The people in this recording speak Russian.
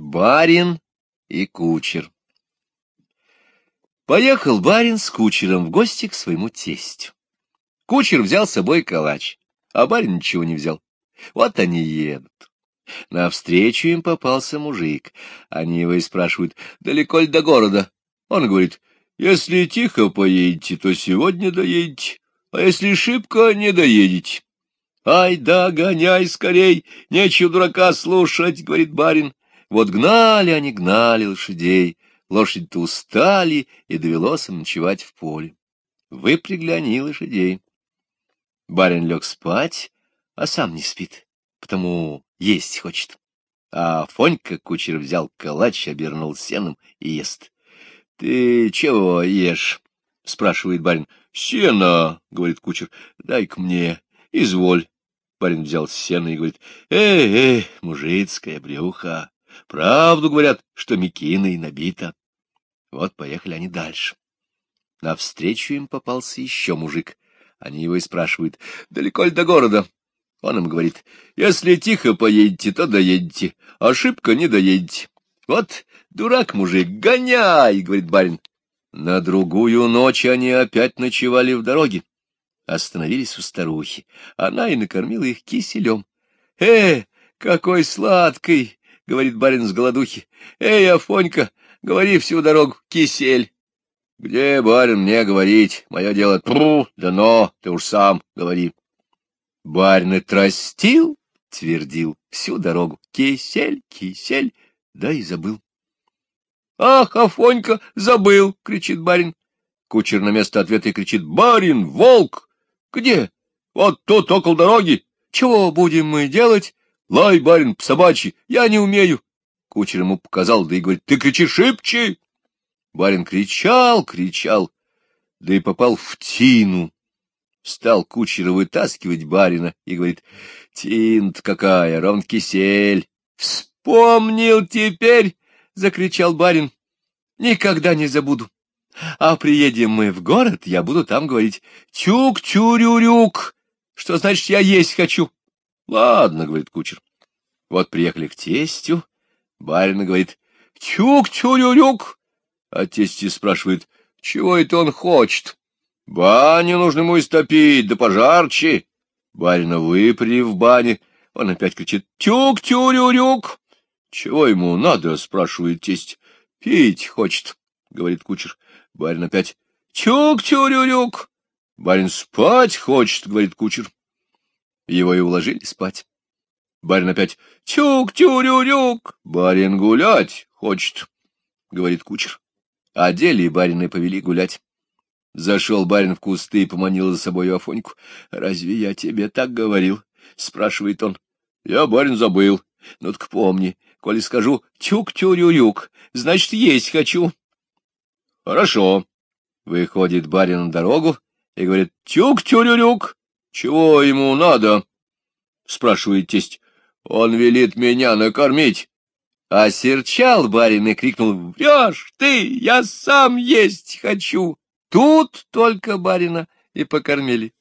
Барин и кучер Поехал барин с кучером в гости к своему тестю. Кучер взял с собой калач, а барин ничего не взял. Вот они едут. Навстречу им попался мужик. Они его и спрашивают, далеко ли до города? Он говорит, если тихо поедете, то сегодня доедете, а если шибко, не доедете. Ай да, гоняй скорей, нечего дурака слушать, — говорит барин. Вот гнали они, гнали лошадей, лошади-то устали, и довелось им ночевать в поле. Выпрягли они лошадей. Барин лег спать, а сам не спит, потому есть хочет. А Фонька кучер взял калач, обернул сеном и ест. — Ты чего ешь? — спрашивает барин. — Сено, — говорит кучер, — дай-ка мне, изволь. Барин взял сено и говорит, «Эй, эй, мужицкая брюха, Правду говорят, что мекиной набито. Вот поехали они дальше. Навстречу им попался еще мужик. Они его и спрашивают, далеко ли до города? Он им говорит, если тихо поедете, то доедете, ошибка не доедете. Вот дурак мужик, гоняй, говорит барин. На другую ночь они опять ночевали в дороге. Остановились у старухи. Она и накормила их киселем. — Э, какой сладкий! — говорит барин с голодухи. — Эй, Афонька, говори всю дорогу, кисель. — Где, барин, мне говорить? Мое дело тру, да но, ты уж сам говори. Барин и тростил, твердил всю дорогу. Кисель, кисель, да и забыл. — Ах, Афонька, забыл! — кричит барин. Кучер на место ответа и кричит. — Барин, волк! Где? Вот тут, около дороги. Чего будем мы делать? Лай, барин, собачий, я не умею. Кучер ему показал, да и говорит, ты кричи шибче. Барин кричал, кричал, да и попал в тину. Стал кучера вытаскивать барина и говорит, тинт какая, ровн кисель. Вспомнил теперь, — закричал барин, — никогда не забуду. А приедем мы в город, я буду там говорить «тюк-тюрюрюк», что значит «я есть хочу». — Ладно, — говорит кучер. Вот приехали к тестю. Барин говорит, — Тюк-тюрюрюк. А тестя спрашивает, — чего это он хочет? — Баню нужно ему истопить, да пожарче. Барина выпри в бане. Он опять кричит, — Тюк-тюрюрюк. — Чего ему надо? — спрашивает тесть. — Пить хочет, — говорит кучер. Барин опять, — Тюк-тюрюрюк. Барин спать хочет, — говорит кучер. Его и уложили спать. Барин опять «Тюк-тюрю-рюк! Барин гулять хочет!» — говорит кучер. Одели и барина и повели гулять. Зашел барин в кусты и поманил за собой Афоньку. — Разве я тебе так говорил? — спрашивает он. — Я, барин, забыл. Ну так помни, коли скажу «тюк-тюрю-рюк», значит, есть хочу. — Хорошо. Выходит барин на дорогу и говорит «тюк-тюрю-рюк». Чего ему надо? — спрашивает тесть. — Он велит меня накормить. А серчал барин и крикнул, — Врешь ты, я сам есть хочу. Тут только барина и покормили.